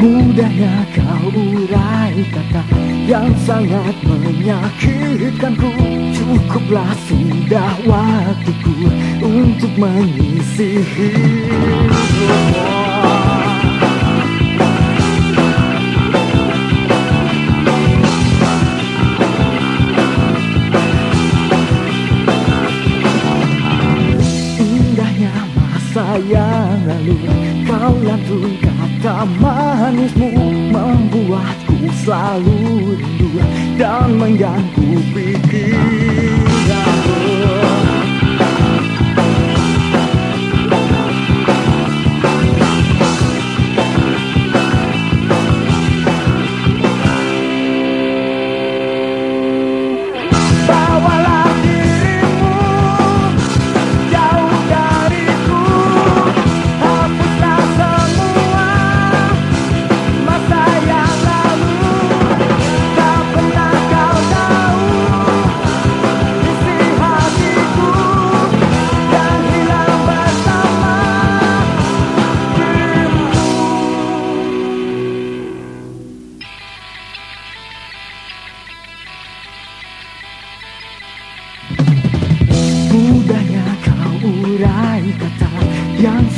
Mudahnya kau urai kata yang sangat menyakitkanku. Cukuplah sudah waktuku untuk mengisi masa yang lalu Kau lantung kata manismu Membuatku selalu rindu Dan mengganggu pikiranku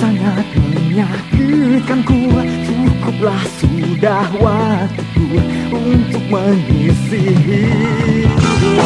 sangat menyakitkanku Cukuplah sudah waktuku untuk mengisi hidupmu